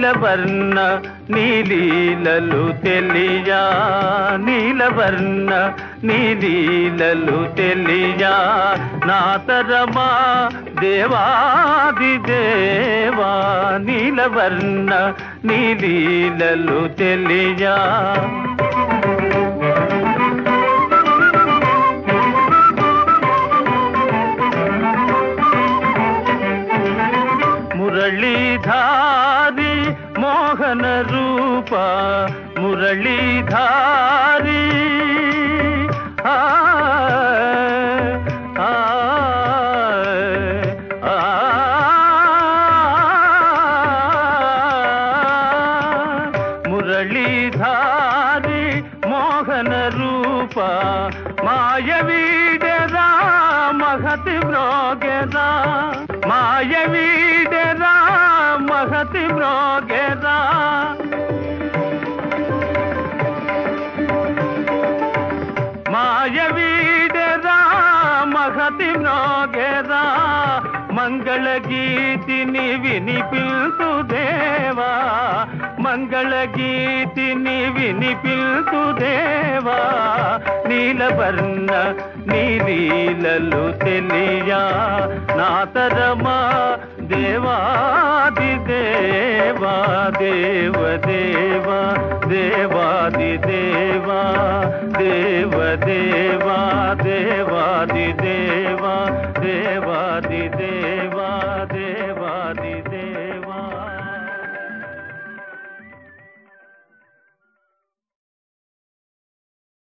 నీలవర్ణ నీలీలలు తెలియా. నీలవర్ణ నీలీలలు తెలియా. నాతరమా దేవాది దేవా. నీలవర్ణ నీలీలలు తెలియా. మురళీధా ಮೋಹನ ರೂಪ ಮುರಳೀಧಾರಿ ಆ ಮುರಳೀಧಾರಿ ಮೋಹನ ರೂಪ ಮಾಯವೀಡದ ಮಹತಿ ಬ್ರೋಗೆದ ಮಾಯವೀ మహతి మ్రోగెరా మాయవీడరా మహతి మ్రోగెరా మంగళ గీతిని వినిపిల్తు దేవా. మంగళ గీతిని వినిపిల్తు దేవా. నీలవర్ణ నీలీలలు తెలియా. నాతరమా देव देवा देवादिदेवा देव देवा वा देवादिवादेवादिवादिवा देवादिवा